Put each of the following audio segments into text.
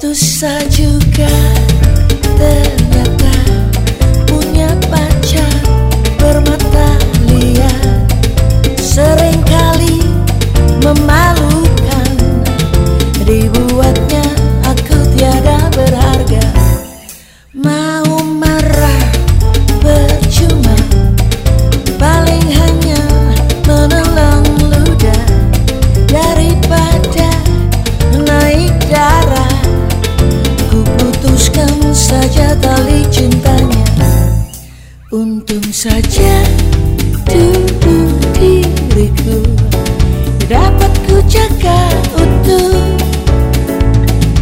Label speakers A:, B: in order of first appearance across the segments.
A: Putus juga saja dulu diriku. Dapat ku jaga utuh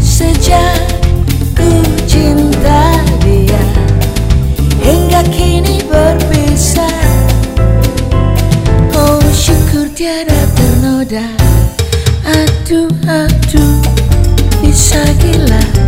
A: Sejak ku cinta dia. Hingga kini berpisah. Oh syukur tiada ternoda. Aduh aduh bisa gila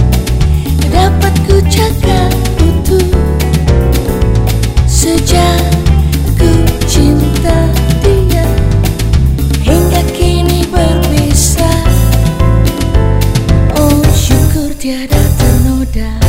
A: tiada ternoda